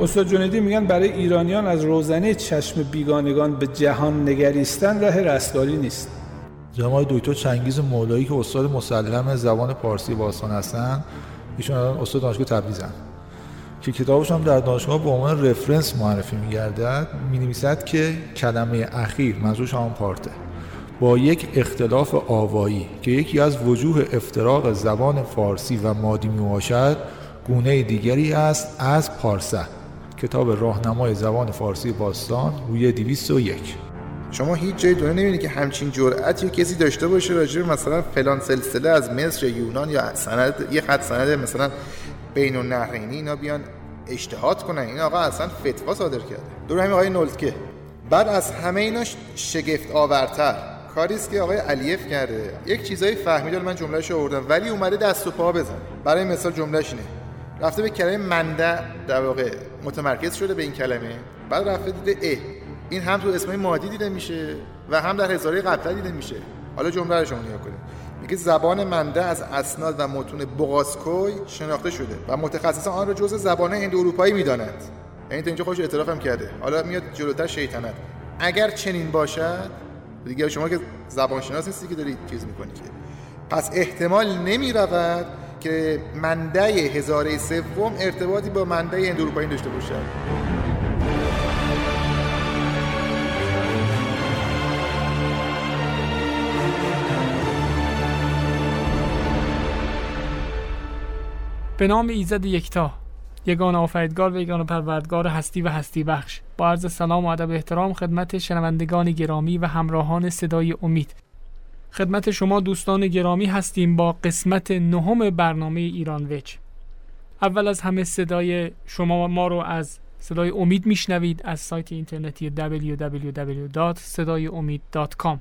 استاد جنیدی میگن برای ایرانیان از روزنه چشم بیگانگان به جهان نگریستن راه رستگاری نیست. جناب دکتر چنگیز مولایی که استاد مسلم زبان پارسی باستان هستن ایشون استاد دانشگاه تبریزن که کتابش هم در دانشگاه به عنوان رفرنس معرفی میگردد می نویسد که کلمه اخیر منظورش هم پارته. با یک اختلاف آوایی که یکی از وجوه افتراق زبان فارسی و مادی می باشد گونه دیگری است از پارسه. کتاب راهنمای زبان فارسی باستان روی 201 شما هیچ جای دنیا نمی‌بینید که همچین جرأتی کسی داشته باشه راجع مثلا فلان سلسله از مصر یا یونان یا سند یه خط سند مثلا بین النهرینی اینا بیان اجتهاد کنن. این آقا اصلا فتوا صادر کرده. دور همین آقای نولتکه. بعد از همه اینا شگفت آورتر. کاری است که آقای علیف کرده. یک چیزایی فهمیدل من جملهش آوردم ولی اومده دست و پا بزن. برای مثال جملهش اینه. رفته به کلمه منده در واقع متمرکز شده به این کلمه بعد رفته دیده ا این هم تو اسمای مادی دیده میشه و هم در هزاره قبل دیده میشه. حالا جمله رو شما نگاه کنید. میگه زبان منده از اسناد و متون بغاسکوی شناخته شده و متخصصان آن را جزء زبان هند اروپایی می‌دانند یعنی تا اینجا خوش اعتراف هم کرده. حالا میاد جلوتر شیطنت. اگر چنین باشد دیگه شما که زبان شناس نیستی که دارید چیز می‌کنی که. پس احتمال نمی رود که منده هزاره سوم ارتباطی با منده هند اروپایی داشته باشد. به نام ایزد یکتا یگان آفریدگار و یگان پروردگار هستی و هستی بخش. با عرض سلام و ادب احترام خدمت شنوندگان گرامی و همراهان صدای امید. خدمت شما دوستان گرامی هستیم با قسمت نهم برنامه ایران وچ. اول از همه صدای شما ما رو از صدای امید میشنوید از سایت اینترنتی www.صدایامید.com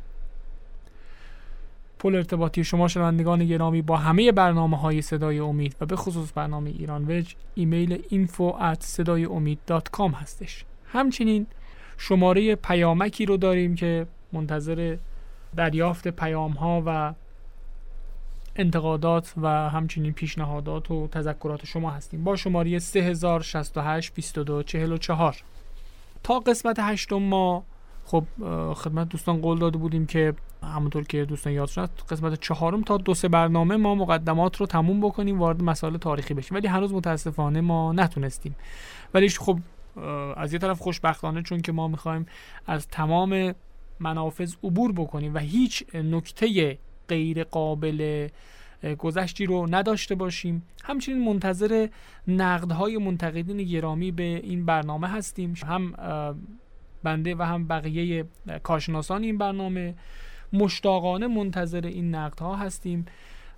پل ارتباطی شما شنوندگان گرامی با همه برنامه های صدای امید و به خصوص برنامه ایران وج ایمیل info at هستش. همچنین شماره پیامکی رو داریم که منتظر دریافت پیام ها و انتقادات و همچنین پیشنهادات و تذکرات شما هستیم. با شماره 3068 22 44 تا قسمت هشتم ما خب خدمت دوستان قول داده بودیم که همونطور که دوستان یاد شد قسمت چهارم تا دو سه برنامه ما مقدمات رو تموم بکنیم وارد مسائل تاریخی بشیم. ولی هنوز متاسفانه ما نتونستیم. ولی خب از یه طرف خوشبختانه چون که ما می‌خوایم از تمام منافذ عبور بکنیم و هیچ نکته غیر قابل گذشتی رو نداشته باشیم. همچنین منتظر نقدهای منتقدین گرامی به این برنامه هستیم. هم بنده و هم بقیه کارشناسان این برنامه. مشتاقانه منتظر این نقدها هستیم.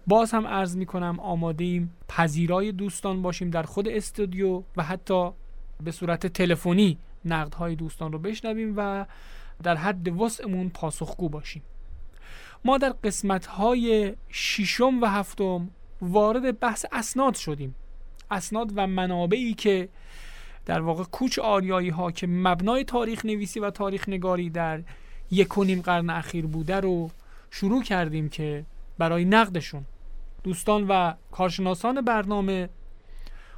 باز هم عرض می کنم آماده ایم پذیرای دوستان باشیم در خود استودیو و حتی به صورت تلفنی نقدهای دوستان رو بشنویم و در حد وسعمون پاسخگو باشیم. ما در قسمت های ششم و هفتم وارد بحث اسناد شدیم. اسناد و منابعی که در واقع کوچ آریایی ها که مبنای تاریخ نویسی و تاریخ نگاری در یک و نیم قرن اخیر بوده رو شروع کردیم که برای نقدشون دوستان و کارشناسان برنامه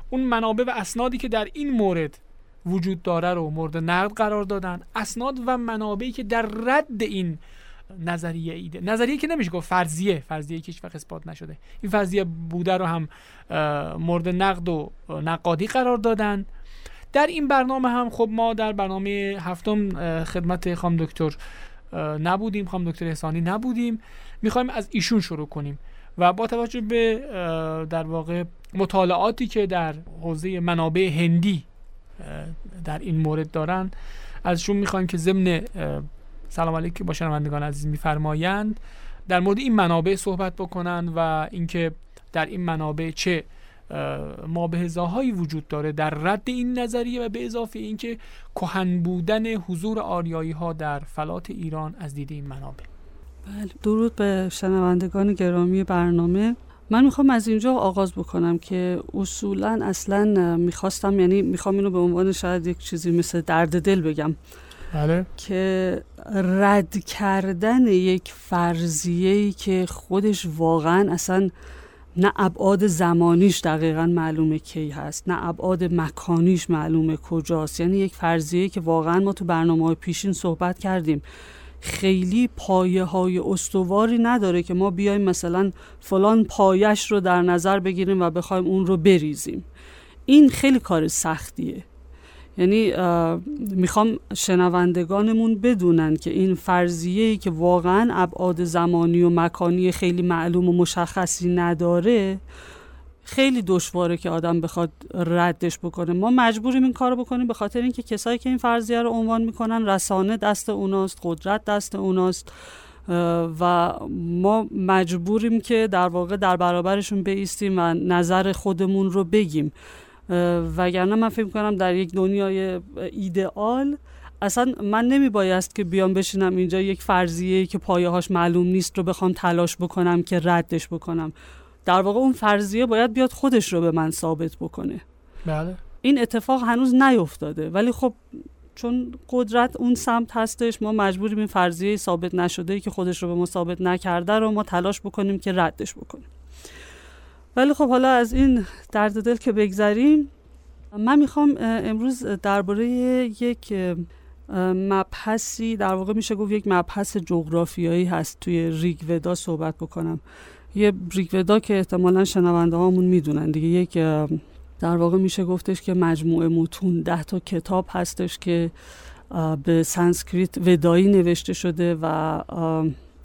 اون منابع و اسنادی که در این مورد وجود داره رو مورد نقد قرار دادن. اسناد و منابعی که در رد این نظریه ایده. نظریه که نمیشه گفت فرضیه. فرضیه که هیچ اثبات نشده. این فرضیه بوده رو هم مورد نقد و نقادی قرار دادن. در این برنامه هم خب ما در برنامه هفتم خدمت خام دکتر نبودیم. خام دکتر احسانی نبودیم. می‌خوایم از ایشون شروع کنیم و با توجه به در واقع مطالعاتی که در حوزه منابع هندی در این مورد دارن. ازشون می‌خوایم که ضمن سلام علیکم با شنوندگان عزیز میفرمایند در مورد این منابع صحبت بکنن و اینکه در این منابع چه ما به وجود داره در رد این نظریه و به اضافه اینکه کهن بودن حضور آریایی ها در فلات ایران از دید این منابع. بله درود به شنوندگان گرامی برنامه. من می‌خوام از اینجا آغاز بکنم که اصولا اصلا می‌خواستم یعنی می‌خوام اینو به عنوان شاید یک چیزی مثل درد دل بگم. بله. که رد کردن یک فرضیه که خودش واقعا اصلا نه ابعاد زمانیش دقیقا معلومه کی هست نه ابعاد مکانیش معلومه کجاست. یعنی یک فرضیه که واقعا ما تو برنامه های پیشین صحبت کردیم. خیلی پایه های استواری نداره که ما بیایم مثلا فلان پایش رو در نظر بگیریم و بخوایم اون رو بریزیم. این خیلی کار سختیه. یعنی می‌خوام شنوندگانمون بدونن که این فرضیه که واقعا ابعاد زمانی و مکانی خیلی معلوم و مشخصی نداره خیلی دشواره که آدم بخواد ردش بکنه. ما مجبوریم این کارو بکنیم به خاطر اینکه کسایی که این فرضیه رو عنوان می‌کنن رسانه دست اوناست قدرت دست اوناست و ما مجبوریم که در واقع در برابرشون بیستیم و نظر خودمون رو بگیم. وگرنه من فکر کنم در یک دنیای ایدئال اصلا من نمی بایست که بیام بشینم اینجا یک فرضیه که پایه هاش معلوم نیست رو بخوام تلاش بکنم که ردش بکنم. در واقع اون فرضیه باید بیاد خودش رو به من ثابت بکنه. بله. این اتفاق هنوز نیفتاده ولی خب چون قدرت اون سمت هستش ما مجبوریم این فرضیه ثابت نشده که خودش رو به ما ثابت نکرده رو ما تلاش بکنیم که ردش بکنیم. ولی خب حالا از این درد دل که بگذریم من می‌خوام امروز درباره یک مبحثی در واقع میشه گفت یک مبحث جغرافیایی هست توی ریگودا صحبت بکنم. یه ریگودا که احتمالا شنونده هامون می‌دونن دیگه. یک در واقع میشه گفتش که مجموعه متون ده تا کتاب هستش که به سانسکریت ودایی نوشته شده و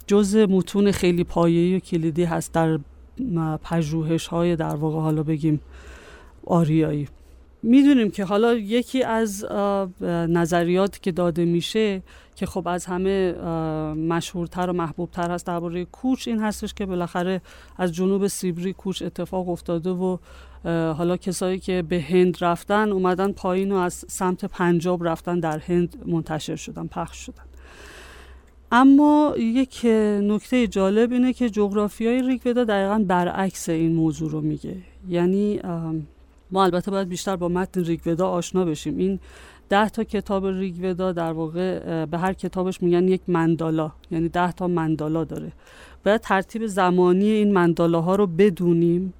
جز متون خیلی پایه‌ای و کلیدی هست در پژوهش های در واقع حالا بگیم آریایی. می‌دونیم که حالا یکی از نظریاتی که داده میشه که خب از همه مشهورتر و محبوبتر هست درباره کوچ این هستش که بالاخره از جنوب سیبری کوچ اتفاق افتاده و حالا کسایی که به هند رفتن اومدن پایین و از سمت پنجاب رفتن در هند منتشر شدن پخش شدن. اما یک نکته جالب اینه که جغرافیای ریگودا دقیقا برعکس این موضوع رو میگه. یعنی ما البته باید بیشتر با متن ریگودا آشنا بشیم. این ده تا کتاب ریگودا در واقع به هر کتابش میگن یک مندالا. یعنی ده تا مندالا داره. باید ترتیب زمانی این مندالاها رو بدونیم.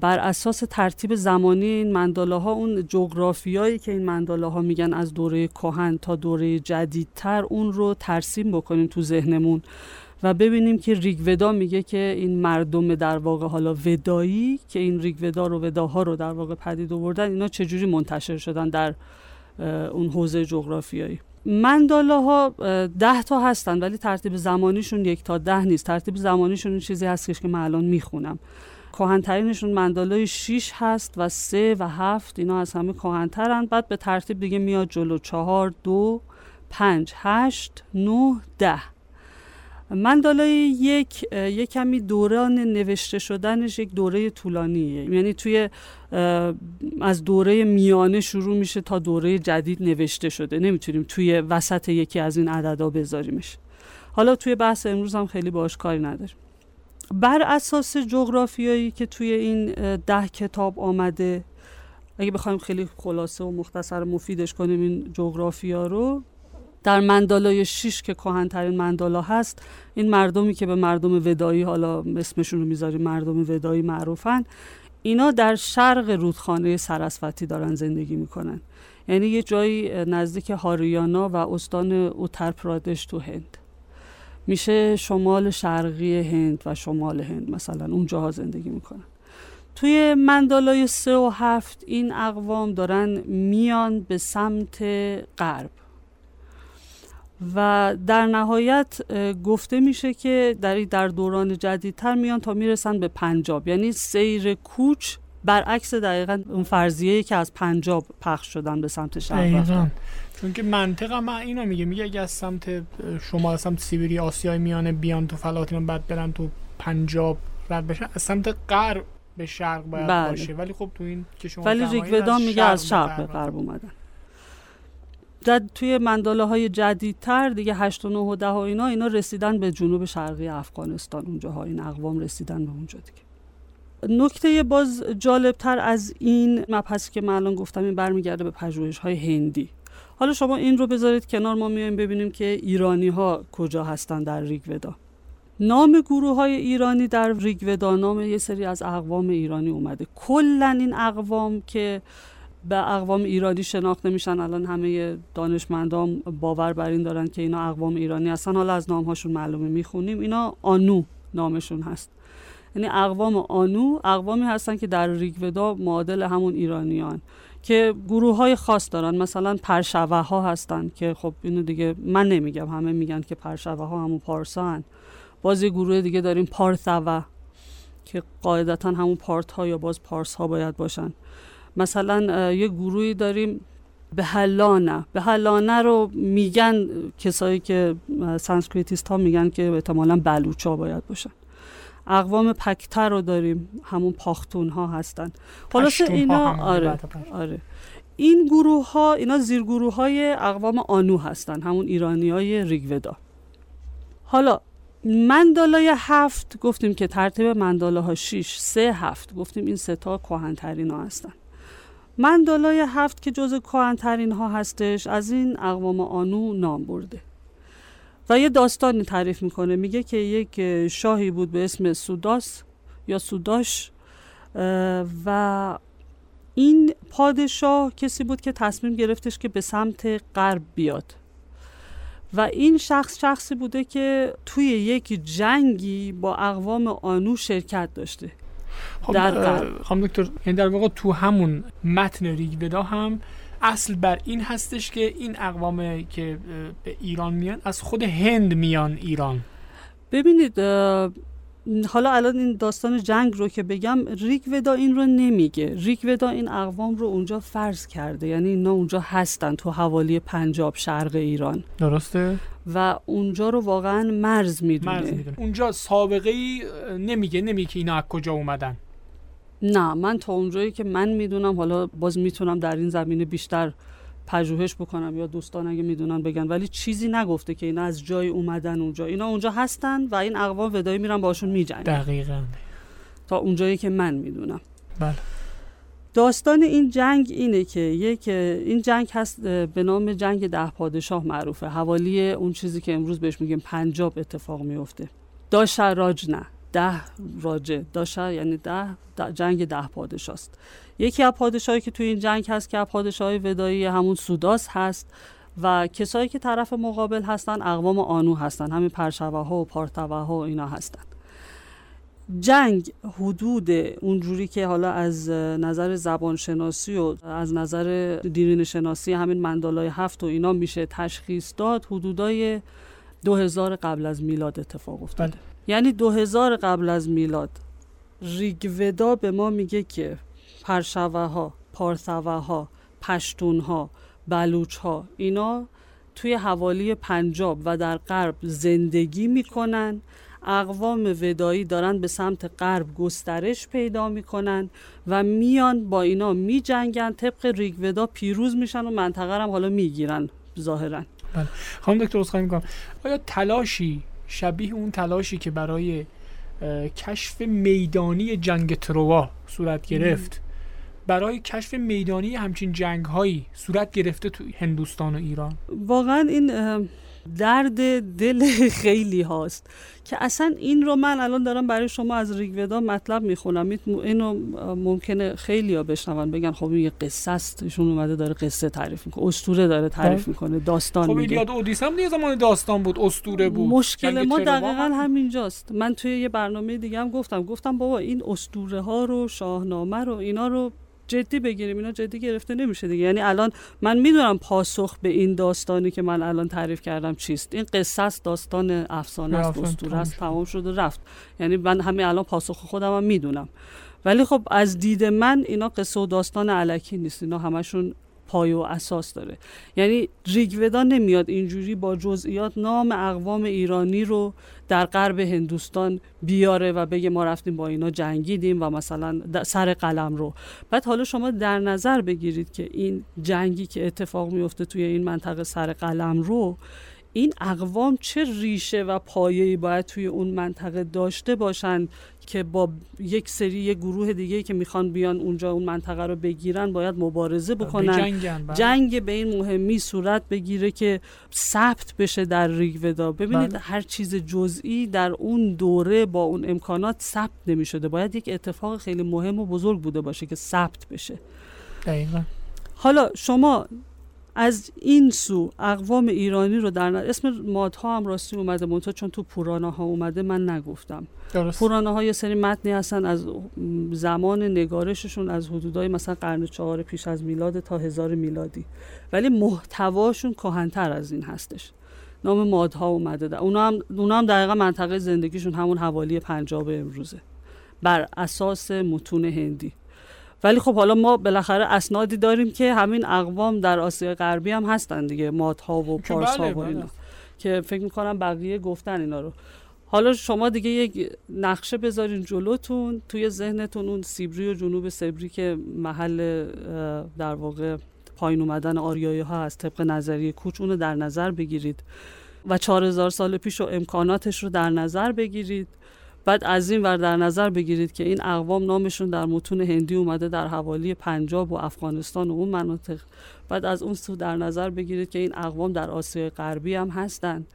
بر اساس ترتیب زمانی این مندالاها اون جغرافیایی که این مندالاها میگن از دوره کهن تا دوره جدیدتر اون رو ترسیم بکنیم تو ذهنمون. و ببینیم که ریگودا میگه که این مردم در واقع حالا ودایی که این ریگودا رو وداها رو در واقع پدید آوردن اینا چجوری منتشر شدن در اون حوزه جغرافیایی؟ مندالاها ده تا هستن ولی ترتیب زمانیشون یک تا ده نیست. ترتیب زمانیشون این چیزی هستش که من الان می‌خونم. کهنترینشون مندالای 6 هست و 3 و 7 اینا از همه کهنترن. بعد به ترتیب دیگه میاد جلو 4 2 5 8 9 10 مندالای یک یک کمی دوران نوشته شدنش یک دوره طولانیه. یعنی توی از دوره میانه شروع میشه تا دوره جدید نوشته شده. نمی‌تونیم توی وسط یکی از این عددا بذاریمش. حالا توی بحث امروز هم خیلی باش کاری نداریم. بر اساس جغرافیایی که توی این ده کتاب آمده اگه بخوایم خیلی خلاصه و مختصر مفیدش کنیم این جغرافیا رو در مندالای شیش که کهنترین مندالا هست این مردمی که به مردم ودایی حالا اسمشون رو می‌ذاریم مردم ودایی معروفن اینا در شرق رودخانه سرسوتی دارن زندگی می‌کنن. یعنی یه جایی نزدیک هاریانا و استان اوتر پرادش تو هند. میشه شمال شرقی هند و شمال هند مثلا اونجاها زندگی می‌کنن. توی مندالای سه و هفت این اقوام دارن میان به سمت غرب. و در نهایت گفته میشه که در در دوران جدیدتر میان تا می‌رسن به پنجاب. یعنی سیر کوچ برعکس دقیقا اون فرضیه که از پنجاب پخش شدن به سمت شرق چون که منطق من اینو میگه میگه اگه از سمت شما از سمت سیبری آسیای میانه بیان تو فلاتین بعد برن تو پنجاب رد بشن از سمت غرب به شرق باید بله. باشه. ولی خب تو این که شما ولی فرمایید ریگودا از میگه از شرق به غرب. غرب اومدن. در توی منداله های جدیدتر دیگه 8 و 9 و 10 و اینا اینا رسیدن به جنوب شرقی افغانستان. اونجاها این اقوام رسیدن به اونجا دیگه. نکته باز جالبتر از این مبحثی که من الان گفتم این برمیگرده به پژوهش های هندی. حالا شما این رو بذارید کنار ما میایم ببینیم که ایرانی ها کجا هستن در ریگودا. نام گروه های ایرانی در ریگودا نام یه سری از اقوام ایرانی اومده. کلا این اقوام که به اقوام ایرانی شناخته میشن. الان همه دانشمندان باور بر این دارن که اینا اقوام ایرانی هستن. حالا از نامهاشون معلومه. می‌خونیم. اینا آنو نامشون هست. یعنی اقوام آنو اقوامی هستن که در ریگودا معادل همون ایرانیان که گروه های خاص دارن. مثلا پرشوه ها هستن که خب اینو دیگه من نمیگم. همه میگن که پرشوه ها همون پارسا هن. باز گروه دیگه داریم پارثوه که قاعدتا همون پارت ها یا باز پارس ها باید باشن. مثلا یه گروهی داریم به حلانه به حلانه رو میگن کسایی که Sanskritist ها میگن که احتمالا بلوچا باید باشن. اقوام پکتر رو داریم. همون پاختون ها هستن ها اینا آره. آره. این گروه ها اینا زیر گروه های اقوام آنو هستن. همون ایرانی های ریگودا. حالا مندالای هفت گفتیم که ترتیب منداله ها شیش سه هفت گفتیم این سه تا کهنترین ها هستن. مندالای هفت که جز کهنترین ها هستش از این اقوام آنو نام برده. و یه داستانی تعریف می‌کنه. میگه که یک شاهی بود به اسم سوداس یا سوداش و این پادشاه کسی بود که تصمیم گرفتش که به سمت غرب بیاد. و این شخص شخصی بوده که توی یک جنگی با اقوام آنو شرکت داشته. خب. خانم دکتر یعنی در واقع تو همون متن ریگودا هم اصل بر این هستش که این اقوام که به ایران میان از خود هند میان ایران. ببینید حالا الان این داستان جنگ رو که بگم ریک ودا این رو نمیگه. ریک ودا این اقوام رو اونجا فرض کرده. یعنی اینا اونجا هستن تو حوالی پنجاب شرق ایران. درسته؟ و اونجا رو واقعا مرز می‌دونه. مرز می‌دونه. اونجا سابقه ای نمیگه نمیگه که اینا از کجا اومدن. نه من تا اونجایی که من می‌دونم حالا باز می‌تونم در این زمینه بیشتر پژوهش بکنم یا دوستان اگه می‌دونن بگن. ولی چیزی نگفته که اینا از جای اومدن اونجا. اینا اونجا هستن و این اقوام ودایی میرن باشون میجنگن. دقیقا. تا اونجایی که من می‌دونم. بله. داستان این جنگ اینه که یک این جنگ هست به نام جنگ ده پادشاه معروفه. حوالی اون چیزی که امروز بهش میگیم پنجاب اتفاق میفته. داشا راج نه ده راجه. داشا یعنی ده, ده جنگ ده پادشاه است یکی از پادشاهی که توی این جنگ هست که پادشاهی ودایی همون سوداس هست و کسایی که طرف مقابل هستن اقوام آنو هستن. همین پرشوه ها و پارتوه ها و اینا هستن. جنگ حدود اونجوری که حالا از نظر زبان شناسی و از نظر دیرین شناسی همین مندالای هفت و اینا میشه تشخیص داد حدودای 2000 قبل از میلاد اتفاق افتاد بله. یعنی 2000 قبل از میلاد. ریگودا به ما میگه که پرشوه ها پارثوه ها پشتون ها بلوچ ها اینا توی حوالی پنجاب و در غرب زندگی می‌کنن. اقوام ودایی دارن به سمت غرب گسترش پیدا می‌کنن و میان با اینا میجنگن طبق ریگودا پیروز میشن و منطقه هم حالا می‌گیرن ظاهرا. خانم دکتر عذرخواهی می‌کنم. آیا تلاشی شبیه اون تلاشی که برای کشف میدانی جنگ تروا صورت گرفت برای کشف میدانی همچین جنگ هایی صورت گرفته تو هندوستان و ایران؟ واقعا این درد دل خیلی هاست که اصلا این رو من الان دارم برای شما از ریگودا مطلب می‌خونم. اینو ممکنه خیلی ها بشنون بگن خب این یه قصه است ایشون اومده داره قصه تعریف می‌کنه اسطوره داره تعریف بله. می‌کنه داستان خب میگه. ایلیاد اودیسه هم دیگه زمان داستان بود اسطوره بود. مشکل ما دقیقا هم- همینجاست من توی یه برنامه دیگه هم گفتم گفتم بابا این اسطوره ها رو شاهنامه رو اینا رو جدی بگیریم اینا جدی گرفته نمیشه دیگه. یعنی الان من می‌دونم پاسخ به این داستانی که من الان تعریف کردم چیست. این قصه است داستان افسانه است اسطوره است شد. تمام شده رفت. یعنی من همین الان پاسخ خودم هم می‌دونم. ولی خب از دید من اینا قصه و داستان علکی نیست. اینا همشون پایه و اساس داره. یعنی ریگودا نمیاد اینجوری با جزئیات نام اقوام ایرانی رو در غرب هندوستان بیاره و بگه ما رفتیم با اینا جنگیدیم و مثلا سر قلم رو. بعد حالا شما در نظر بگیرید که این جنگی که اتفاق میفته توی این منطقه سر قلم رو این اقوام چه ریشه و پایه‌ای باید توی اون منطقه داشته باشن که با یک سری یک گروه دیگه که می‌خوان بیان اونجا اون منطقه رو بگیرن باید مبارزه بکنن. بله. جنگ به این مهمی صورت بگیره که ثبت بشه در ریگودا ببینید بله. هر چیز جزئی در اون دوره با اون امکانات ثبت نمی‌شده. باید یک اتفاق خیلی مهم و بزرگ بوده باشه که ثبت بشه. دقیقا. حالا شما از این سو اقوام ایرانی رو در نظر اسم مادها هم راستی اومده منتها چون تو پوراناها اومده من نگفتم. درست. پوراناها یه سری متنی هستن از زمان نگارششون از حدودای مثلا قرن چهار پیش از میلاد تا هزار میلادی. ولی محتواشون کهنتر از این هستش. نام مادها اومده در. اونا هم, اونا هم دقیقا منطقه زندگیشون همون حوالی پنجاب امروزه. بر اساس متون هندی. ولی خب حالا ما بالاخره اسنادی داریم که همین اقوام در آسیا غربی هم هستن دیگه مادها و که پارس ها بله، و اینا. بله. که فکر می‌کنم بقیه گفتن اینا رو. حالا شما دیگه یک نقشه بذارین جلوتون توی ذهنتون اون سیبری و جنوب سبری که محل در واقع پایین اومدن آریایی ها از طبق نظریه کوچ اونو در نظر بگیرید. و 4000 سال پیش و امکاناتش رو در نظر بگیرید. بعد از این ور در نظر بگیرید که این اقوام نامشون در متون هندی اومده در حوالی پنجاب و افغانستان و اون مناطق. بعد از اون سو در نظر بگیرید که این اقوام در آسیای غربی هم هستن.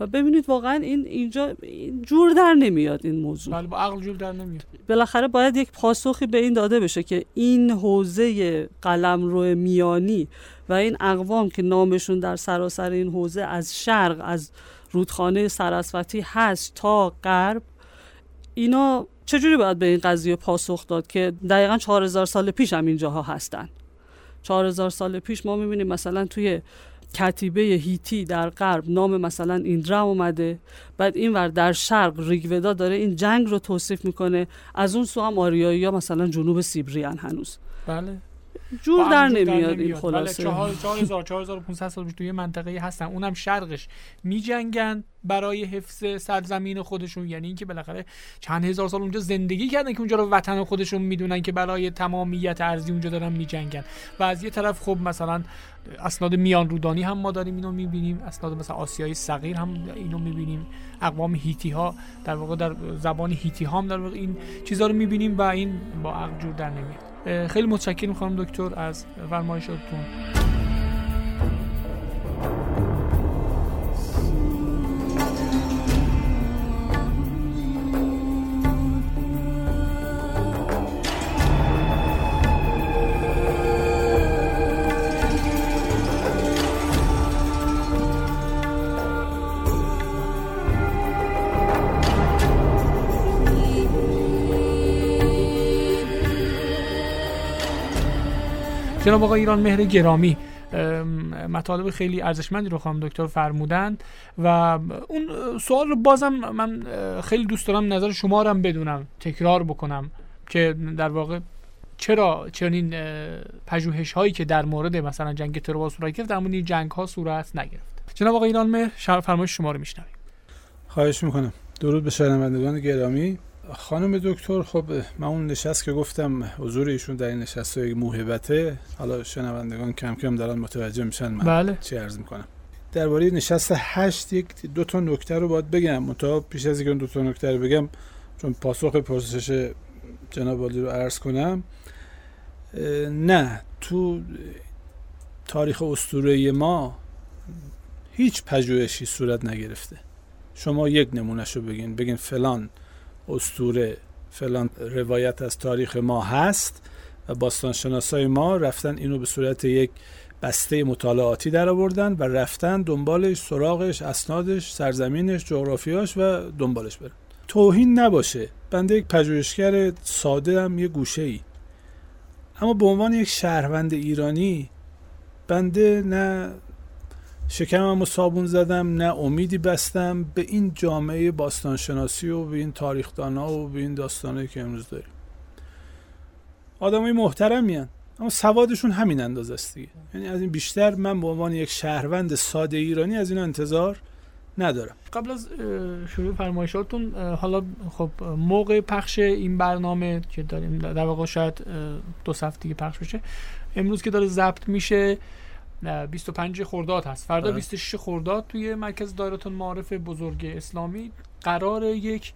و ببینید واقعا این اینجا این جور در نمیاد این موضوع. بله با عقل جور در نمیاد. بالاخره باید یک پاسخی به این داده بشه که این حوزه قلمرو میانی و این اقوام که نامشون در سراسر این حوزه از شرق از رودخانه سراسوتی هست تا غرب اینا چجوری باید به این قضیه پاسخ داد که دقیقا 4000 سال پیش هم اینجاها هستن؟ 4000 سال پیش ما می‌بینیم مثلا توی کتیبه هیتی در غرب نام مثلا ایندرا اومده. بعد این ور در شرق ریگودا داره این جنگ رو توصیف می‌کنه. از اون سو هم آریایی ها مثلا جنوب سیبریان هنوز. بله. جور در نمیاد این بله خلاصه. 4000 4500 سال پیش توی منطقه هستن. اونم شرقش. میجنگن برای حفظ سرزمین خودشون. یعنی اینکه بالاخره چند هزار سال اونجا زندگی کردن که اونجا رو وطن خودشون می‌دونن که برای تمامیت ارضی اونجا دارن میجنگن. و از یه طرف خب مثلا اسناد میان رودانی هم ما داریم اینو می‌بینیم. اسناد مثلا آسیای صغیر هم اینو می‌بینیم. اقوام هیتی ها در واقع در زبان هیتی ها هم در واقع این چیزها رو می‌بینیم و این با عقل جور در نمیاد. خیلی متشکرم خانم دکتر از فرمایشاتتون. جناب آقای ایران مهر گرامی ام، مطالب خیلی ارزشمندی رو خانم دکتر فرمودند و اون سوال رو بازم من خیلی دوست دارم نظر شما رو هم بدونم تکرار بکنم که در واقع چرا چنین پژوهش هایی که در مورد مثلا جنگ تروا صورت گرفت مورد این جنگ ها صورت نگرفت. جناب آقای ایران مهر فرمایش شما رو میشنویم. خواهش می‌کنم. درود به شنوندگان گرامی. خانم دکتر خب من اون نشست که گفتم حضور ایشون در این نشست های موهبته حالا شنوندگان کم کم دارن متوجه میشن من بله. چی عرض می‌کنم. درباره نشست هشت یک دو تا نکته رو باید بگم. منتها پیش از اینکه اون دو تا نکته رو بگم چون پاسخ پرسش جناب عالی رو عرض کنم نه تو تاریخ اسطوره ما هیچ پژوهشی صورت نگرفته. شما یک نمونهش رو بگین بگین فلان اسطوره فلان روایت از تاریخ ما هست و باستانشناسای ما رفتن اینو به صورت یک بسته مطالعاتی در آوردن و رفتن دنبالش سراغش اسنادش سرزمینش جغرافیاش و دنبالش برن. توهین نباشه. بنده یک پژوهشگر ساده هم یه گوشه ای اما به عنوان یک شهروند ایرانی بنده نه شکمم رو صابون زدم نه امیدی بستم. به این جامعه باستانشناسی و به این تاریخدانا و به این داستانهایی که امروز داریم. آدمای محترمی هن. اما سوادشون همین اندازه است دیگه. یعنی از این بیشتر من به عنوان یک شهروند ساده ایرانی از اینا انتظار ندارم. قبل از شروع فرمایشاتون حالا خب موقع پخش این برنامه که داریم در واقع شاید دو هفته دیگه پخش بشه. امروز که داره ضبط میشه 25 خرداد هست فردا بله. 26 خرداد توی مرکز دایره المعارف بزرگ اسلامی قرار یک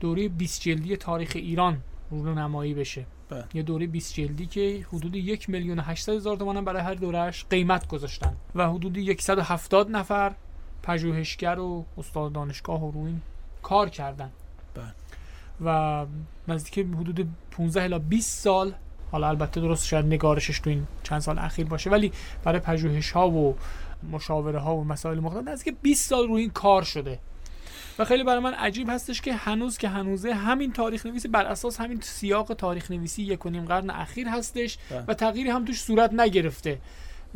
دوره 20 جلدی تاریخ ایران رونمایی بشه بله. یه دوره 20 جلدی که حدود یک میلیون و 800 هزار تومان هم برای هر دورهش قیمت گذاشتن و حدود 170 نفر پژوهشگر و استاد دانشگاه و روی این کار کردن بله. و نزدیک حدود 15 الی 20 سال حالا البته درست شاید نگارشش تو این چند سال اخیر باشه ولی برای پژوهش ها و مشاوره ها و مسائل مختلف نزدیک 20 سال روی این کار شده و خیلی برای من عجیب هستش که هنوز که هنوزه همین تاریخ نویسی بر اساس همین سیاق تاریخ نویسی یک و نیم قرن اخیر هستش بله. و تغییری هم توش صورت نگرفته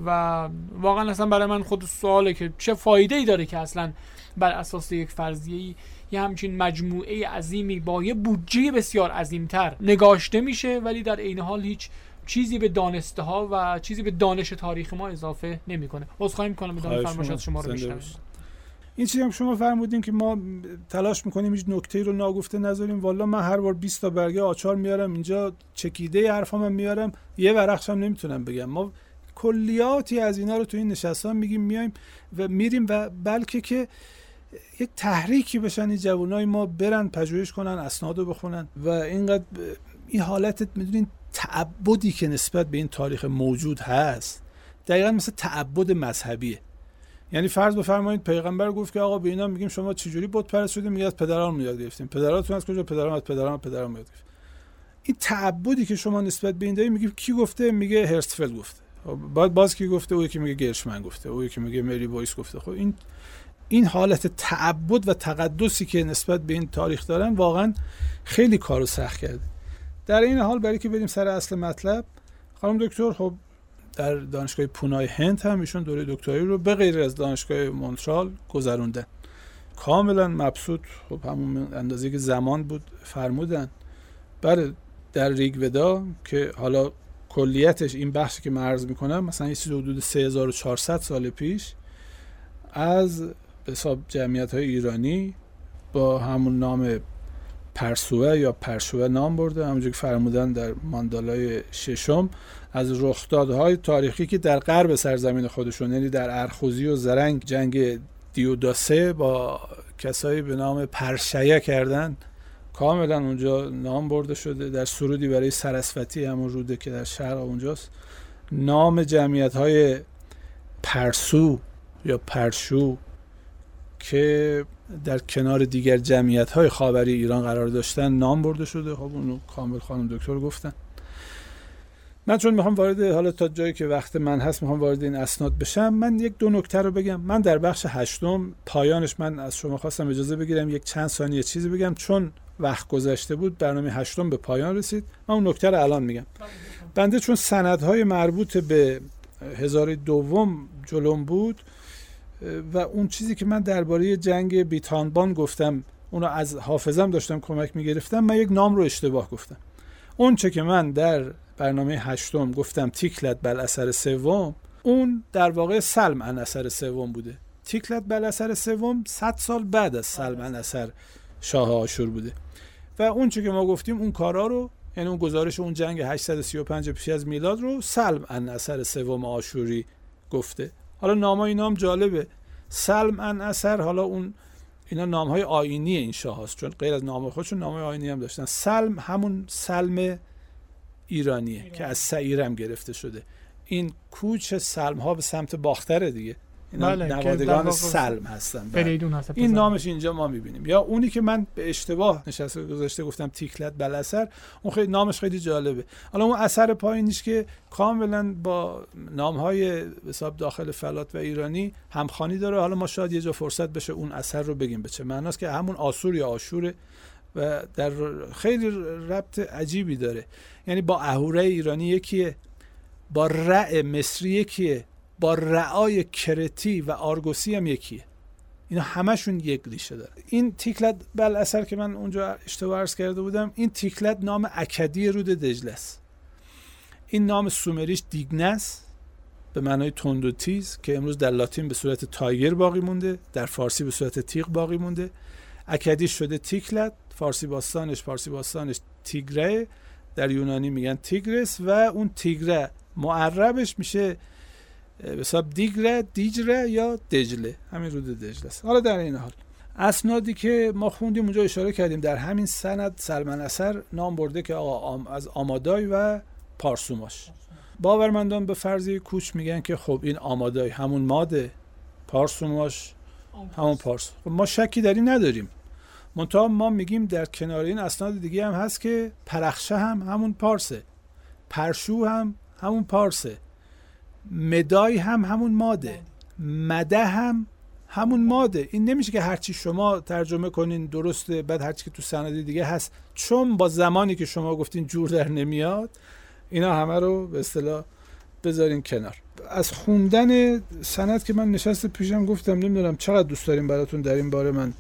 و واقعا اصلا برای من خود سواله که چه فایده ای داره که اصلا بر اساس یک فرضیه یه همچین مجموعه عظیمی با یه بودجه بسیار عظیمتر نگاشته میشه ولی در عین حال هیچ چیزی به دانسته ها و چیزی به دانش تاریخ ما اضافه نمی‌کنه. عذرخواهی می‌کنم به خواهش فرمایشات شما رو بشنویم. این چیزی هم شما فرمودین که ما تلاش می‌کنیم هیچ نکته رو ناگفته نذاریم. والا من هر بار 20 تا برگه آچار میارم اینجا چکیده حرفام میارم. یه ورقش هم نمی‌تونم بگم. ما کلیاتی از اینا رو تو این نشستان میگیم میایم و میریم و بلکه که یک تحریکی بشن این جوانای ما برن پژوهش کنن اسناد رو بخونن و اینقدر این حالت می‌دونین تعبدی که نسبت به این تاریخ موجود هست دقیقا مثل تعبد مذهبیه. یعنی فرض بفرمایید پیغمبر گفت که آقا به اینا میگیم شما چجوری بت پرست شدیم میگه از پدران یاد گرفتیم. پدراتون از کجا؟ پدران از پدران پدران یاد گرفتیم. این تعبدی که شما نسبت به این دارید میگی کی گفته؟ میگه هرستفلد گفته. بعد باز کی گفته؟ او یکی میگه گرشمن گفته. او یکی میگه مری بویس گفته. خب این این حالت تعبد و تقدسی که نسبت به این تاریخ دارن واقعا خیلی کارو سخت کرده. در این حال برای که بریم سر اصل مطلب خانم دکتر خب در دانشگاه پونای هند هم ایشون دوره دکترایی رو به غیر از دانشگاه مونترال گذروندن. کاملا مبسوط. خب همون اندازه که زمان بود فرمودن. بله در ریگ ودا که حالا کلیتش این بخشی که من عرض می‌کنم مثلا یه چیز حدود 3400 سال پیش از به حساب جمعیت های ایرانی با همون نام پرسوه یا پرشوه نام برده. همونجور که فرمودن در ماندالای ششم از رخدادهای تاریخی که در غرب سرزمین خودشون یعنی در ارخوزی و زرنگ جنگ دیوداسه با کسایی به نام پرشیه کردن. کاملا اونجا نام برده شده. در سرودی برای سرسفتی همون روده که در شرق اونجاست. نام جمعیت های پرسو یا پرشو که در کنار دیگر جمعیت های خاوری ایران قرار داشتن نام برده شده. خب اونو کامل خانم دکتر گفتن. من چون می‌خوام وارد حالا تا جایی که وقت من هست می‌خوام وارد این اسناد بشم من یک دو نکته رو بگم. من در بخش هشتم پایانش من از شما خواستم اجازه بگیرم یک چند ثانیه چیزی بگم. چون وقت گذشته بود برنامه هشتم به پایان رسید. من اون نکته رو الان میگم. بنده چون سندهای مربوط به هزار دوم جلوم بود و اون چیزی که من درباره جنگ بیتانبان گفتم اونو از حافظم داشتم کمک می‌گرفتم من یک نام رو اشتباه گفتم. اون چه که من در برنامه هشتم گفتم تیکلت بل اثر سوم اون در واقع سلم ان اثر سوم بوده. تیکلت بل اثر سوم 100 سال بعد از سلم ان اثر شاه آشور بوده. و اون چه که ما گفتیم اون کارا رو یعنی اون گزارش اون جنگ 835 پیش از میلاد رو سلم ان اثر سوم آشوری گفته. حالا نام اینا هم جالبه. سلم ان اثر حالا اون اینا نام های آینی این شاه هست چون غیر از نام خودشون نام های آینی هم داشتن. سلم همون سلم ایرانیه که از سعیرم گرفته شده. این کوچ سلم ها به سمت باختره دیگه. اینا بله، نوادگان سلم هستن. بله. فریدون هست. این نامش اینجا ما می‌بینیم. یا اونی که من به اشتباه نشسته گذاشته گفتم تیکلت بل اثر اون خیلی نامش خیلی جالبه. حالا اون اثر پایینیش که کاملا با نام های حساب داخل فلات و ایرانی همخوانی داره. حالا ما شاید یه جا فرصت بشه اون اثر رو بگیم به چه معناست که همون آسور یا آشوره و در خیلی ربط عجیبی داره. یعنی با اهوره ایرانی یکیه با رع مصری یکیه. با رعای کرتی و آرگوسی هم یکیه اینا همشون یک ریشه داره. این تیکلت بل اثر که من اونجا اشتباه عرض کرده بودم این تیکلت نام اکدی رود دجله است این نام سومریش دیگنس به معنای تند و تیز که امروز در لاتین به صورت تایگر باقی مونده در فارسی به صورت تیغ باقی مونده. اکدیش شده تیکلت فارسی باستانش فارسی باستانش تیگره. در یونانی میگن تیگرس و اون تیگره معربش میشه به حساب دیگره دیجره یا دجله. همین رود دجله است. حالا در این حال. اسنادی که ما خوندیم اونجا اشاره کردیم. در همین سند سلمان اثر نام برده که آقا از آمادای و پارسوماش. باورمندان به فرضی کوچ میگن که خب این آمادای همون ماده پارسوماش همون پارس. خب ما شکی در این نداریم. منتها ما میگیم در کنار این اسناد دیگه هم هست که پرخشه هم همون پارسه. پرشو هم همون پارسه. مدای هم همون ماده. مده هم همون ماده. این نمیشه که هرچی شما ترجمه کنین درسته بعد هرچی که تو سند دیگه هست. چون با زمانی که شما گفتین جور در نمیاد اینا همه رو به اصطلاح بذارین کنار. از خوندن سند که من نشست پیشم گفتم نمی‌دونم چقدر دوست داریم براتون در این باره من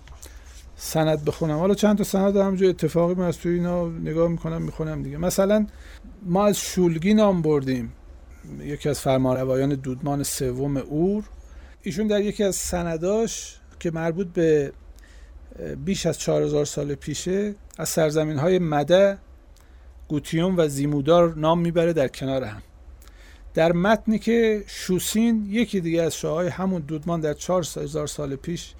سند بخونم. حالا چند تا سند همونجا اتفاقی من از توی اینا نگاه می‌کنم می‌خونم دیگه. مثلا ما از شولگی نام بردیم. یکی از فرمانروایان دودمان سوم اور. ایشون در یکی از سنداش که مربوط به بیش از 4000 سال پیشه از سرزمین های مده گوتیوم و زیمودار نام می‌بره در کنار هم. در متنی که شوسین یکی دیگه از شاههای همون دودمان در 4000 سال پیش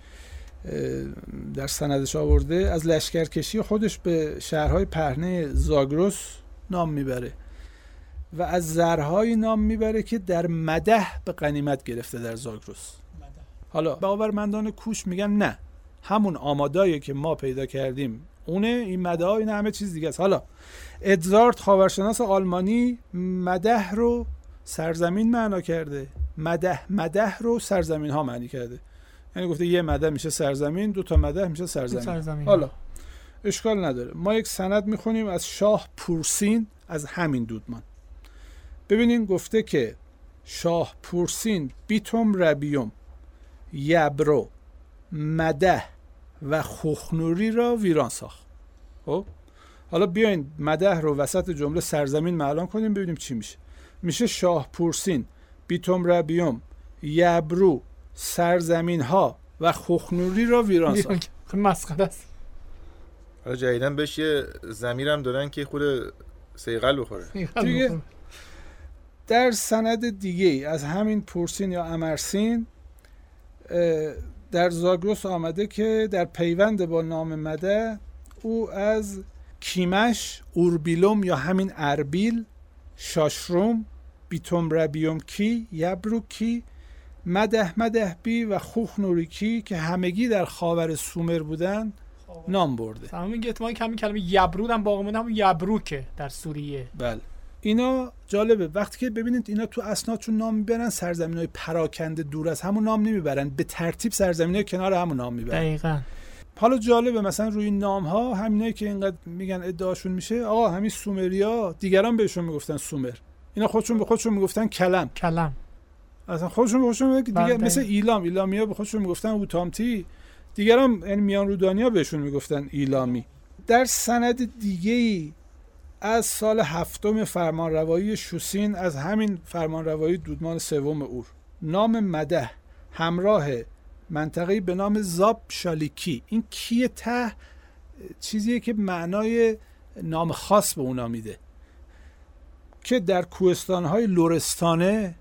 در سندش آورده از لشکرکشی خودش به شهرهای پهنه زاگروس نام می‌بره. و از زرهایی نام می‌بره که در مده به قنیمت گرفته در زاگروس حالا باورمندان کوش میگن نه همون آمادایی که ما پیدا کردیم اونه این مده ها این همه چیز دیگه است. حالا ادزارت خاورشناس آلمانی مده رو سرزمین معنا کرده. مده مده رو سرزمین ها معنی کرده. یعنی گفته یه مده میشه سرزمین دو تا مده میشه سرزمین, سرزمین. حالا اشکال نداره. ما یک سند می‌خونیم از شاه پورسین از همین دودمان. ببینین گفته که شاه پورسین بیتوم ربیوم یبرو مده و خوخنوری را ویران ساخت. خب؟ حالا بیاین مده رو وسط جمله سرزمین معلوم کنیم ببینیم چی میشه. میشه شاه پورسین بیتوم ربیوم یبرو سرزمین ها و خوخنوری را ویران ساخت. مسخره است. حالا جدیدن بهش یه زمیرم دادن که خود سیقل بخوره. دیگه در سند دیگه از همین پورسین یا امرسین در زاگروس آمده که در پیوند با نام مده او از کیمش اوربیلوم یا همین اربیل شاشروم بیتوم ربیوم کی یبرو کی مده مده بی و خوخ نوریکی که همگی در خاور سومر بودن نام برده. تمام این گتمان که همین کلمه یبرود هم باقی مونده همون یبروکه در سوریه. بله. اینا جالبه. وقتی که ببینید اینا تو اسنادشون نام می‌برن سرزمین های پراکنده دور از همون نام نمی‌برن. به ترتیب سرزمین های کنار همون نام می‌برن. دقیقا. حالا جالبه مثلا روی نام ها همینایی که اینقدر میگن ادعاشون میشه. آقا همین سومریا دیگران بهشون می‌گفتن سومر. اینا خودشون به خودشون می‌گفتن کلم. کلم. اصلا خودشون به خودشون دیگه بله. مثل ایلام. ایلامیا به خودشون می‌گفتن اوتامتی. دیگران یعنی میان رودانیا بهشون می‌گفتن ایلامی. در سند دیگه ای از سال هفتم فرمانروایی شوسین از همین فرمانروایی دودمان سوم اور. نام مده همراه منطقه به نام زاب شالیکی. این کی ته؟ چیزیه که معنای نام خاص به اونا میده. که در کوهستانهای لورستانه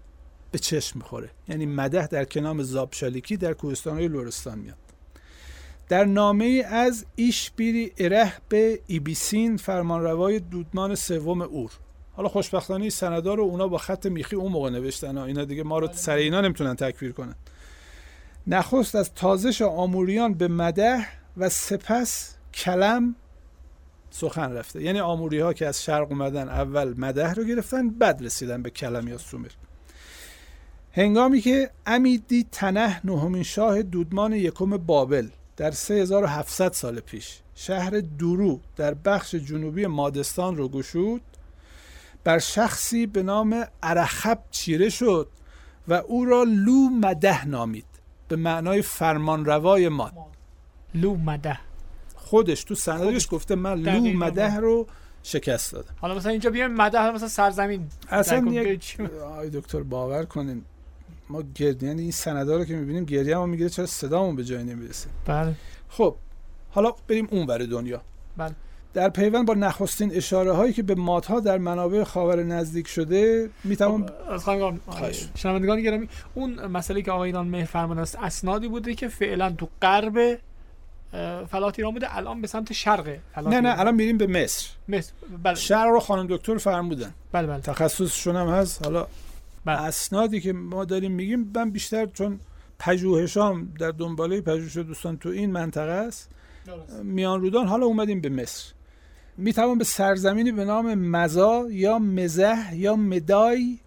به چشم می‌خوره. یعنی مده در کنام زاب شالیکی در کوهستانهای لورستان میاد. در نامه ای از ایش بیری اره به ایبیسین فرمانروای دودمان سوم اور. حالا خوشبختانه سندا رو اونا با خط میخی اون موقع نوشتن اینا دیگه ما رو سر اینا نمی‌تونن تکفیر کنن. نخست از تازش آموریان به مده و سپس کلم سخن رفته. یعنی آموری ها که از شرق اومدن اول مده رو گرفتن بعد رسیدن به کلم یا سومر. هنگامی که امیدی تنه نهمین شاه دودمان یکم بابل در 3700 سال پیش شهر دورو در بخش جنوبی مادستان رو گشود. بر شخصی به نام ارخب چیره شد و او را لو مده نامید. به معنای فرمانروای ماد لو مده. خودش تو سندش گفته من لو. مده رو شکست دادم. حالا مثلا اینجا بیایم مده مثلا سرزمین. اصلا یک دکتر باور کنین. ما گردی یعنی این سندا رو که می‌بینیم گریه هم می‌گیره چرا صدامون به جای نمی‌رسه؟ بله. خب حالا بریم اون ور دنیا. بله. در پیوند با نخستین اشاره هایی که به مادها در منابع خاور نزدیک شده می‌توان خب، از خانم خواهش. شنوندگان گرامی اون مسئله که آقای ایران مهر فرمان است اسنادی بوده که فعلا تو غرب فلات ایران بوده الان به سمت شرق فلات نه نه. الان میریم به مصر. مصر. بله. شرق رو خانم دکتر فرمودن. بله بله. تخصصشون هم هست. حالا بله. اسنادی که ما داریم میگیم من بیشتر چون پژوهشام در دنباله پژوهش دوستان تو این منطقه است. میان رودان حالا اومدیم به مصر. می‌توان به سرزمینی به نام مزا یا مزه یا مدای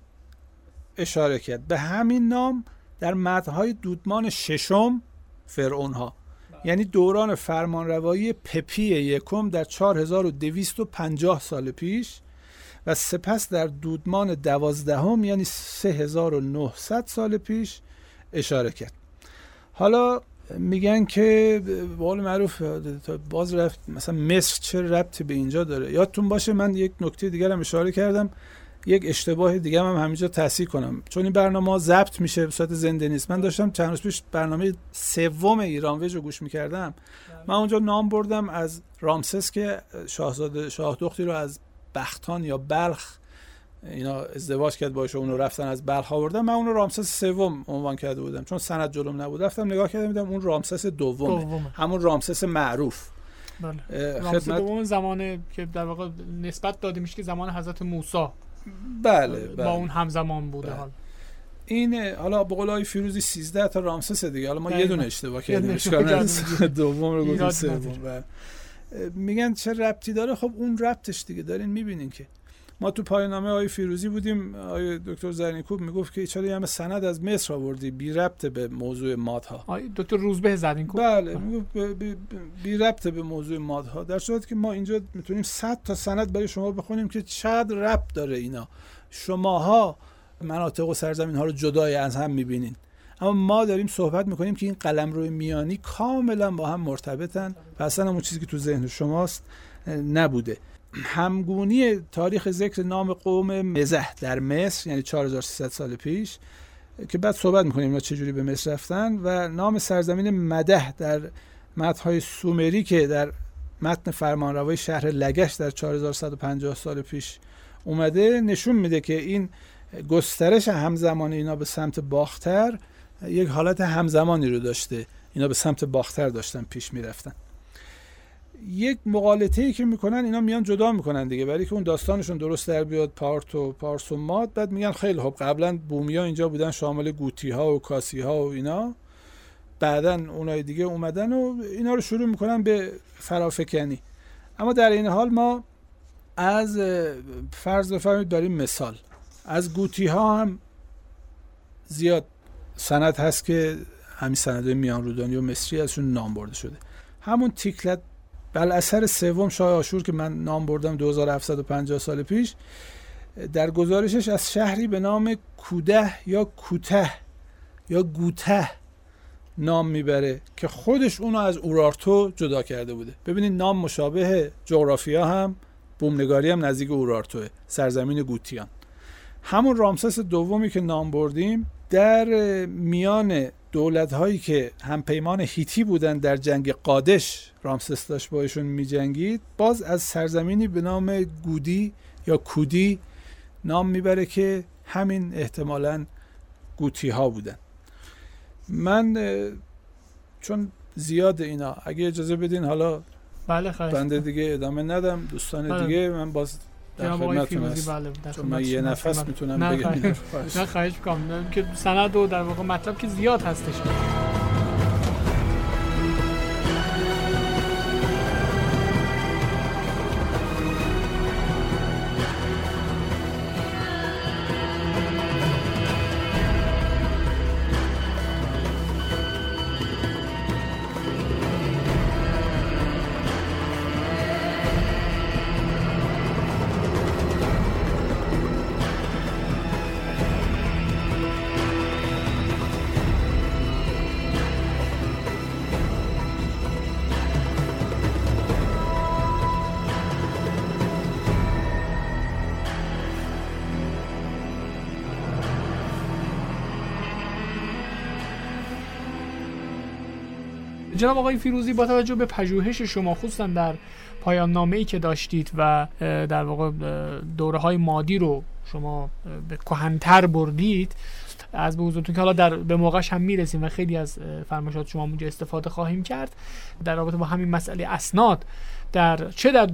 اشاره کرد. به همین نام در متنهای دودمان ششم فرعون ها یعنی دوران فرمانروایی پپی یکم در 4250 سال پیش و سپس در دودمان دوازدهم یعنی 3900 سال پیش اشاره کرد. حالا میگن که به قول معروف باز رفت مثلا مصر چه ربطی به اینجا داره؟ یادتون باشه من یک نکته دیگر هم اشاره کردم. یک اشتباه دیگه هم همینجا تصحیح کنم. چون این برنامه ضبط میشه به صورت زنده نیست. من داشتم چند روز پیش برنامه سوم ایران رو گوش می‌کردم. من اونجا نام بردم از رامسس که شاهزاده شاه دختری رو از بختان یا بلخ اینا ازدواج کرد باشه اونو رفتن از بلخ آوردن. من اونو رامسس سوم عنوان کرده بودم. چون سند جلوم نبود. رفتم نگاه کردم دیدم اون رامسس دومه. دومه. همون رامسس معروف. بله. خدمت دوم زمانه که در واقع نسبت داده میشه که زمان حضرت موسی. بله با بله. اون همزمان بوده بله. حال. این حالا به قول فیروزی 13 تا رامسس دیگه. حالا ما یه. دونه اشتباه کردیم اشکال. دوم رو گفتیم ایراد سوم. بله. میگن چه ربطی داره؟ خب اون ربطش دیگه دارین می‌بینین که. ما تو پایانامه آقای فیروزی بودیم آقای دکتر زرینکوب می‌گفت که چرا یه همه سند از مصر آوردی؟ بی ربط به موضوع مادها. آقای دکتر روزبه زدین کو بله می‌گفت بی ربط به موضوع مادها. در صورتی که ما اینجا می‌تونیم 100 تا سند برای شما بخونیم که چقدر ربط داره اینا. شماها مناطق و سرزمین ها رو جدای از هم می‌بینین. اما ما داریم صحبت می‌کنیم که این قلم روی میانی کاملا با هم مرتبطن و اصلا اون چیزی که تو ذهن شماست نبوده. همگونی تاریخ ذکر نام قوم مزه در مصر یعنی 4300 سال پیش که بعد صحبت می‌کنیم اینا چجوری به مصر رفتن و نام سرزمین مده در متنهای سومری که در متن فرمانروای شهر لگش در 4150 سال پیش اومده نشون میده که این گسترش همزمان اینا به سمت باختر یک حالت همزمانی رو داشته. اینا به سمت باختر داشتن پیش می‌رفتن. یک مقالطه ای که می‌کنن اینا میان جدا می‌کنن دیگه. برای که اون داستانشون درست در بیاد پارت و پارس و ماد بعد میگن خیلی خب قبلا بومیا اینجا بودن شامل گوتی ها و کاسی ها و اینا. بعدا اونای دیگه اومدن و اینا رو شروع می‌کنن به فرافکنی. اما در این حال ما از فرض بفرمایید داریم مثال. از گوتی ها هم زیاد سند هست که همین سند میان رودانی و مصری ازشون نام برده شده. همون تیکلت بل اثر سوم شاه آشور که من نام بردم 2750 سال پیش در گزارشش از شهری به نام کوده یا کوته یا گوته نام می‌بره که خودش اونو از اورارتو جدا کرده بوده. ببینید نام مشابه جغرافیا هم بومنگاری هم نزدیک اورارتوه سرزمین گوتیان. همون رامسس دومی که نام بردیم در میان دولت هایی که همپیمان هیتی بودن در جنگ قادش رامسس داشت باشون می جنگید باز از سرزمینی به نام گودی یا کودی نام می‌بره که همین احتمالا گوتی ها بودن من چون زیاد اینا اگه اجازه بدین حالا بله بنده دیگه ادامه ندم دوستان بله. دیگه من باز در جناب آقای خدمتتون فیروزی هستم بله در چون من یه نفس. می‌تونم بگم. نه خواهش می‌کنم که سند و در واقع مطلب که زیاد هستش جناب آقای فیروزی با توجه به پژوهش شما خصوصا در پایان نامه ای که داشتید و در واقع دوره های مادی رو شما به کهنتر بردید از به حضورتون که حالا در به موقعش هم می‌رسیم و خیلی از فرمایشات شما اونجا استفاده خواهیم کرد در رابطه با همین مسئله اسناد در چه در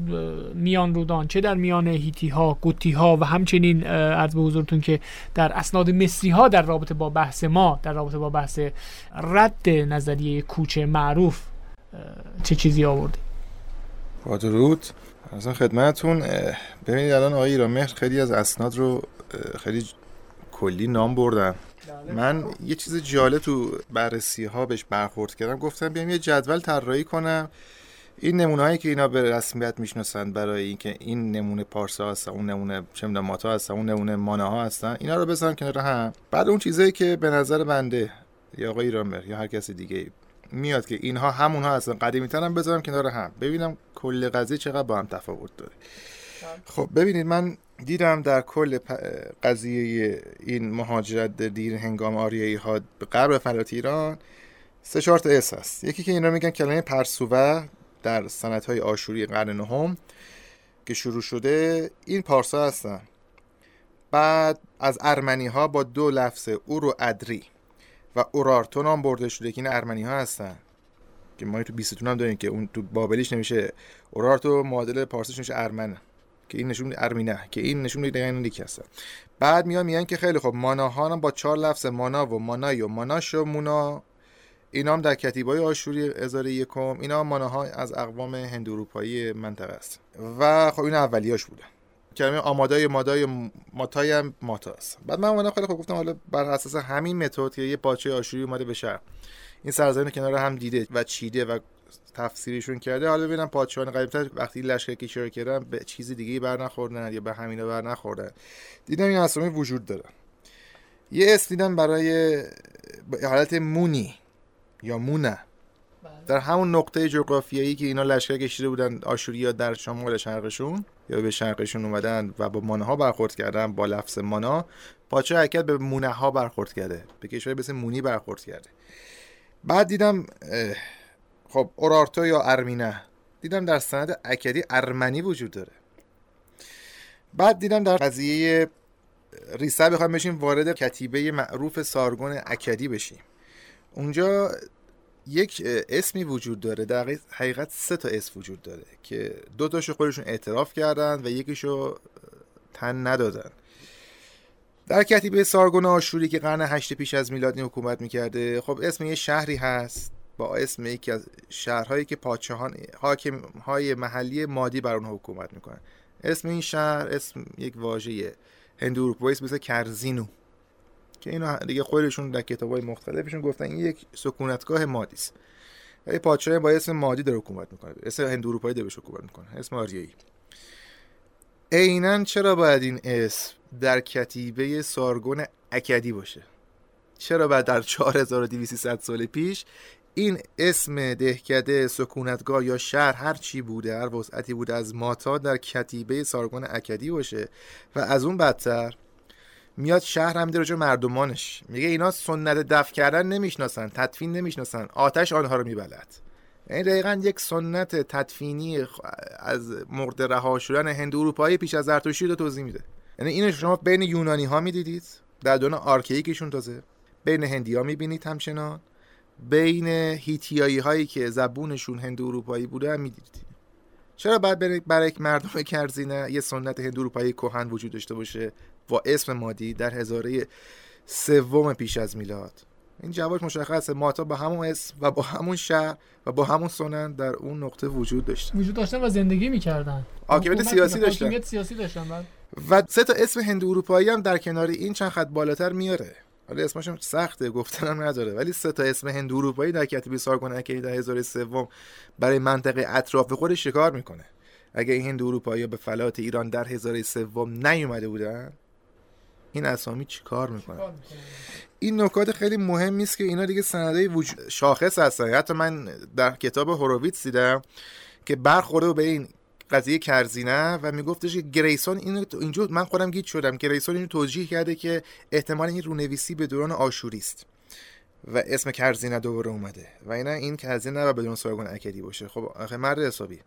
میان رودان چه در میان هیتی ها گوتی ها و همچنین از به حضورتون که در اسناد مصری ها در رابطه با بحث ما در رابطه با بحث رد نظریه کوچه معروف چه چیزی آورده با درود. اصلا خدمتون ببینید الان آقای ایران خیلی از اسناد رو خیلی کلی نام بردن. من یه چیز جالب تو بررسی ها بهش برخورد کردم. گفتم بیام یه جدول طراحی کنم. این نمونه هایی که اینا به رسمیت می‌شناسن برای اینکه این نمونه پارسا هستن اون نمونه چه ماتا هستن اون نمونه مانا ها هستن اینا رو بزنم کنار هم. بعد اون چیزایی که به نظر بنده یا آقای ایرانبر یا هر کسی دیگه میاد که اینها همون ها هستن قدیمی ترم بذارم کنار هم. ببینم کل قضیه چقدر با هم تفاوت داره. خب ببینید من دیدم در کل قضیه این مهاجرت دیر هنگام آریایی ها به غرب فلات ایران سه چهار تا اس هست. یکی که اینا میگن کلمه پرسوه در سنت های آشوری قرن نهم که شروع شده این پارسا هستن. بعد از ارمنی ها با دو لفظ اورو ادری و اورارتو نام برده شده که این ارمنی ها هستن. که ما تو بیستون هم داریم که اون تو بابلیش نمیشه اورارتو معادل پارسیش نمیشه ارمنه. که این نشون ارمینه که این نشون میده دقیقاً یکی هستن. بعد میان میگن که خیلی خب ماناها هم با چهار لفظ مانا و مانای و ماناش و مونا. اینا هم در کتیبای آشوری هزار یکم. اینا ماناها از اقوام هند اروپایی منطقه است. و خب این اولیاش بودن کلمه آمادای مادای ماتای هم ماتا است. بعد من اومدم خیلی خوب گفتم حالا بر اساس همین متد که یه پاچه آشوری اومده به این سرزمین کنار هم دیده و چیده و تفسیرشون کرده. حالا ببینم پادشاهان قدیمتر وقتی لشکر شروع کردن به چیز دیگه بر نخوردن یا به همینا بر نخوردن. دیدم این اسامی وجود داره. یه اسم دیدم برای حالت مونی یا مونه در همون نقطه جغرافیایی که اینا لشکر کشیده بودن آشوریا در شمال شرقشون یا به شرقشون اومدن و با مانه ها برخورد کردن با لفظ مانا پادشاه حرکت به مونه ها برخورد کرده. به کشور مثل مونی برخورد کرده. بعد دیدم خب اورارتو یا ارمینه؟ دیدم در سند اکدی ارمنی وجود داره. بعد دیدم در قضیه ریسه بخوایم بشیم وارد کتیبه معروف سارگون اکدی بشیم. اونجا یک اسمی وجود داره در حقیقت سه تا اسم وجود داره که دو تاشو خودشون اعتراف کردن و یکیشو تن ندادن. در کتیبه سارگون آشوری که قرن هشت پیش از میلاد حکومت می‌کرده خب اسم یه شهری هست. با اسم یکی از شهرهایی که پادشاهان حاکم های محلی مادی بر اون حکومت می‌کنن. اسم این شهر اسم یک واژه هندو اروپایی مثل کرزینو که اینو دیگه خودشون در کتابای مختلفشون گفتن این یک سکونتگاه مادی است. یه پادشاه با اسم مادی در حکومت می‌کنه. اسم هندو اروپایی داره حکومت می‌کنه. اسم آریایی. عینا چرا باید این اسم در کتیبه سارگون اکدی باشه؟ چرا باید در 4200 سال پیش این اسم دهکده سکونتگاه یا شهر هر چی بوده هر وسعتی بوده از ماتا در کتیبه سارگون اکدی باشه و از اون بدتر میاد شهر هم راجع مردمانش. میگه اینا سنت دفع کردن نمی‌شناسن تدفین نمی‌شناسن آتش آنها رو میبلد. یعنی دقیقا یک سنت تدفینی از مرد رها شدن هند اروپایی پیش از زرتشتی رو توضیح میده. یعنی اینو شما بین یونانی ها می‌دیدید در دوران آرکیکشون تازه. بین هندی ها می‌بینید همچنان. بین هیتیایی هایی که زبونشون هند اروپایی بوده هم می‌دیدید. چرا باید برای یک مردم کرزینه یه سنت هند اروپایی کهن وجود داشته باشه با اسم مادی در هزاره سوم پیش از میلاد؟ این جواب مشخصه. ماتا با همون اسم و با همون شهر و با همون سنن در اون نقطه وجود داشتن. وجود داشتن و زندگی می‌کردن. حاکمیت سیاسی داشتن. سیاسی داشتن و سه تا اسم هند اروپایی هم در کنار این چند خط بالاتر میاره. حالا اسمش سخته گفتنم نداره. ولی سه تا اسم هند اروپایی در کتیبه اکیدی در هزار سوم برای منطقه اطراف خودش شکار می‌کنه. اگه این هند اروپایی به فلات ایران در هزار سوم نیومده بودن این اسامی چی کار می‌کنن؟ این نکات خیلی مهم است که اینا دیگه سنده وجود شاخص هستن. حتی من در کتاب هوروویتس دیدم که برخورده به این قضیه کرزینه و میگفتش که گریسون اینو اینجا من خودم گیت شدم. گریسون اینو توجیه کرده که احتمال این رونویسی به دوران آشوری است و اسم کرزینه دوباره اومده و اینا این کرزینه نباید بدون سارگون اکدی باشه. خب آخه مرد حسابی.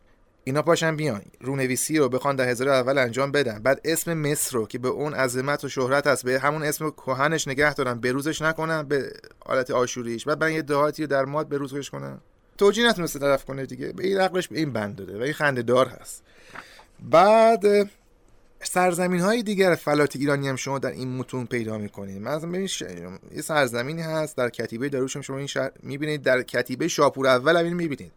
اینا پاشن بیان. رونویسی رو بخوان در هزار اول انجام بدن. بعد اسم مصر رو که به اون عظمت و شهرت هست به همون اسم کهنش نگه دارن. به روزش نکنن به حالت آشوریش. بعد برن یه دهاتی رو در ماد به روزش کنن. توجیه نتونسته طرف کنه دیگه. به این عقلش این بند داده و این خنده دار هست. بعد سرزمین های دیگر فلات ایرانی هم شما در این متون پیدا می‌کنید. مثلا ببینید ش... یه سرزمینی هست در کتیبه داروش هم شما این شهر می‌بینید. در کتیبه شاپور اول هم می‌بینید.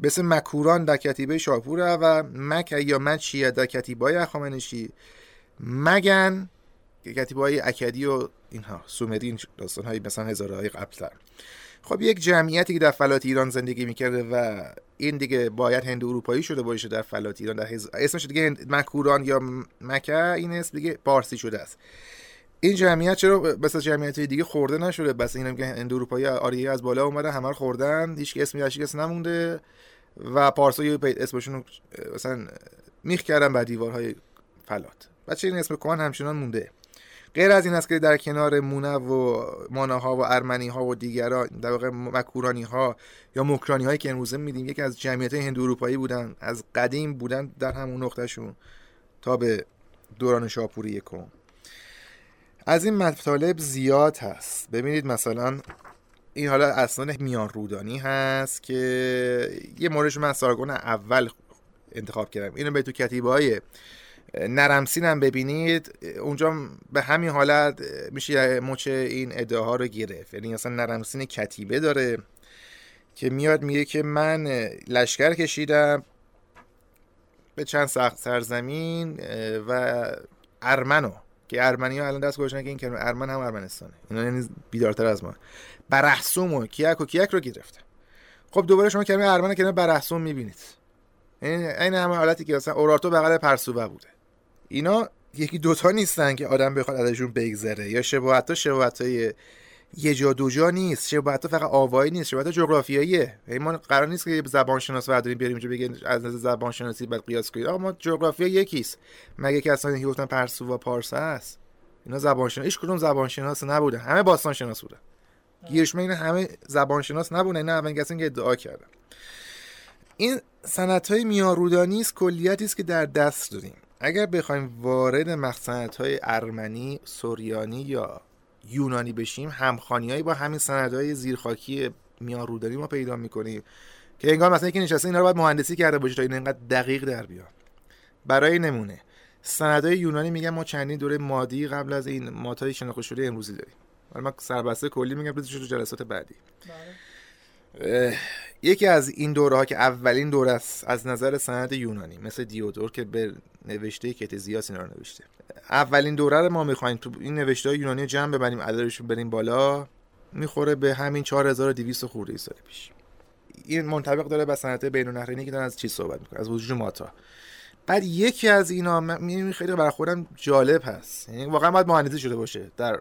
مثل مکوران در کتیبه شاپور و مک یا مچیه در کتیبه های اخامنشی مگن کتیبه های اکدی و اینها سومرین داستان های مثلا هزاره های قبلتر. خب یک جمعیتی که در فلات ایران زندگی می‌کرده و این دیگه باید هند اروپایی شده باشه در فلات ایران در هز... اسمش دیگه مکوران یا مکه این اسم دیگه پارسی شده است. این جمعیت چرا بس جمعیت دیگه خورده نشده؟ بس اینا میگن هند اروپایی آریه از بالا اومده همه رو خوردن هیچ اسمی هیچ نمونده و پارسایی اسمشون مثلا میخ کردن بر دیوارهای فلات. بچه این اسم کهن همچنان مونده. غیر از این است که در کنار مونه و ماناها و ارمنی ها و دیگران در واقع مکورانی ها یا مکرانی هایی که امروزه میدیم یکی از جمعیت هند اروپایی بودن از قدیم بودن در همون نقطهشون تا به دوران شاپوری یکم از این مطالب زیاد هست. ببینید مثلا این حالا اسناد میان رودانی هست که یه موردش من سارگون اول انتخاب کردم. اینو به تو کتیبه های نرمسین هم ببینید اونجا به همین حالت میشه مچ این ادعاها رو گرفت. یعنی اصلا نرمسین کتیبه داره که میاد میگه که من لشکر کشیدم به چند سخت سرزمین و ارمنو که ارمنی ها الان دست گذاشتن که این کلمه ارمن هم ارمنستانه. اینا یعنی بیدارتر از ما. برحسوم و کیک و کیک رو گرفتن. خب دوباره شما کلمه ارمن کلمه برحسوم می‌بینید. این این همه حالتی که مثلا اورارتو بغل پرسوبه بوده. اینا یکی دوتا نیستن که آدم بخواد ازشون بگذره. یا شباهت ها شباهت های یه جا دو جا نیست. شباهت فقط آوایی نیست. شباهت جغرافیاییه. ما قرار نیست که زبان شناس برداریم بیاریم اینجا بگیم از نظر زبان شناسی بعد قیاس کنید آقا ما جغرافیا یکیست. مگه که اصلا گفتن پرسو و پارسا هست؟ اینا زبان شناس کدوم زبان نبوده. همه باستان شناس بودن گیرش این همه زبان شناس نبوده. اینا اولین کسی که ادعا کردن. این سنت های میارودانی است کلیتی است که در دست داریم. اگر بخوایم وارد مقصنت های ارمنی، سوریانی یا یونانی بشیم همخانیایی با همین سندهای زیرخاکی میان رودانی ما پیدا می‌کنیم که انگار مثلا یکی نشسته اینا رو باید مهندسی کرده باشه تا این اینقدر دقیق در بیاد برای نمونه سندهای یونانی میگن ما چندین دوره مادی قبل از این ماتای شناخته شده امروزی داریم. حالا من سربسته کلی میگم بذارید تو جلسات بعدی. یکی از این دوره ها که اولین دوره است از نظر سند یونانی مثل دیودور که به نوشته کتزیاس اینا رو نوشته. اولین دوره رو ما می‌خوایم تو این نوشته های یونانی جمع ببریم عددشون بریم بالا می‌خوره به همین 4200 خورده سال پیش. این منطبق داره به سنت بین النهرینی که دارن از چی صحبت می‌کنه از وجود ماتا. بعد یکی از اینا می خیلی برای خودم جالب هست. یعنی واقعا باید مهندسی شده باشه در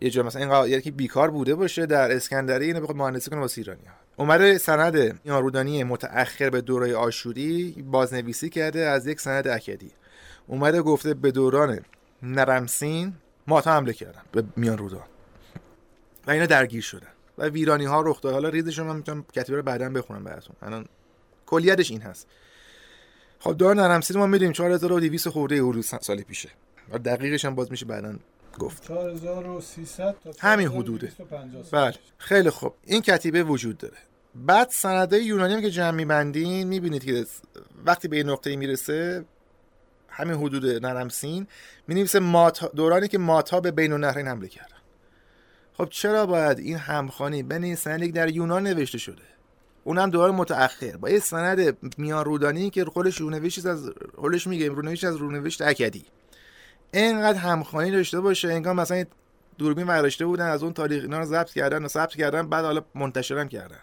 یه جا مثلا اینقدر یکی بیکار بوده باشه در اسکندریه اینو بخواد مهندسی کنه واسه ایرانی ها اومده سند یارودانی متأخر به دوره آشوری بازنویسی کرده از یک سند اکدی اومده گفته به دوران نرمسین ماتا حمله کردن به میان رودان و اینا درگیر شدن. و ویرانی ها رخ حالا ریزش من می‌تونم کتیبه رو بعدا بخونم براتون. الان کلیتش این هست. خب دور نرمسین ما می‌دونیم 4200 خورده اردو سال پیشه. و دقیقش هم باز میشه بعدا گفت. 4300 تا همین حدوده. بله خیلی خوب. این کتیبه وجود داره. بعد سندهای یونانی هم که جمع میبندین می‌بینید که وقتی به این نقطه می‌رسه همین حدود نرمسین می نویسه مات دورانی که ماتا به بین النهرین حمله کردن. خب چرا باید این همخانی بین سندی در یونان نوشته شده؟ اونم دوران متأخر. با یه سند میان رودانی که خودش رونوشت از خودش میگه رونوشت از رونوشت اکدی. اینقدر همخوانی داشته باشه انگار مثلا دوربین برداشته بودن از اون تاریخ اینا رو ضبط کردن و ثبت کردن بعد حالا منتشرم کردن.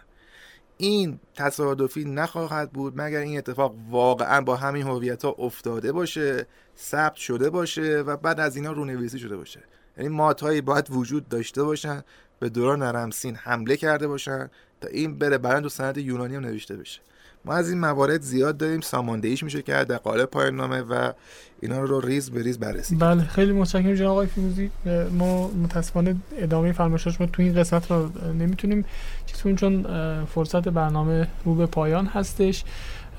این تصادفی نخواهد بود مگر این اتفاق واقعا با همین هویت ها افتاده باشه ثبت شده باشه و بعد از اینا رونویسی شده باشه. یعنی ماتهایی باید وجود داشته باشن به دوران نرمسین حمله کرده باشن تا این بره برند و سند یونانی هم نوشته بشه. ما از این موارد زیاد داریم ساماندهیش میشه کرد در قالب پایان نامه و اینا رو ریز به ریز بررسی بله خیلی متشکرم جناب آقای فیروزی. ما متاسفانه ادامه فرمایشات شما تو این قسمت رو نمی‌تونیم چیزون چون فرصت برنامه رو به پایان هستش.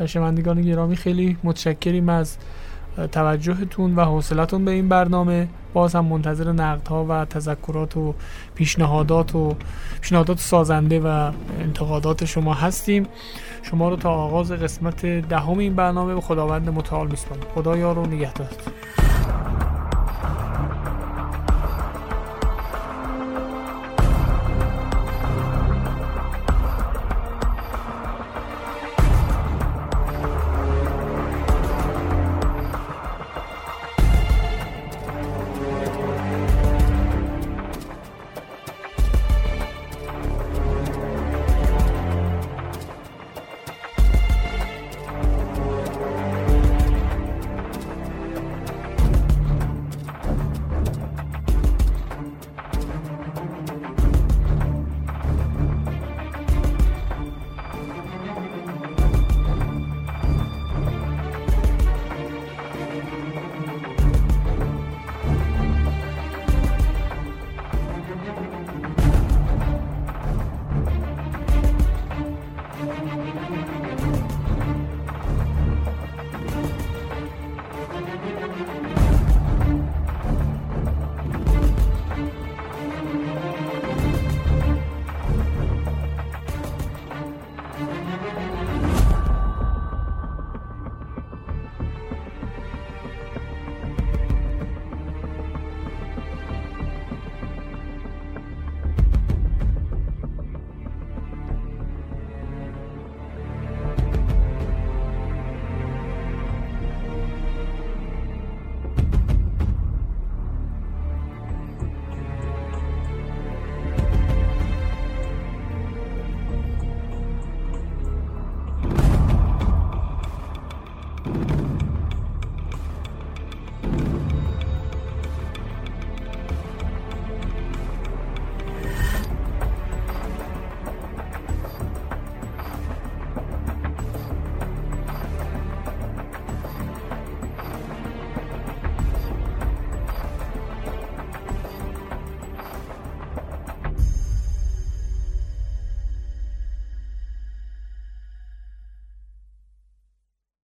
شنوندگان گرامی خیلی متشکریم از توجهتون و حوصلتون به این برنامه. باز هم منتظر نقدها و تذکرات و پیشنهادات و پیشنهادات سازنده و انتقادات شما هستیم. شما رو تا آغاز قسمت دهم این برنامه به خداوند متعال میسپارم. خدا یار رو نگهدارتون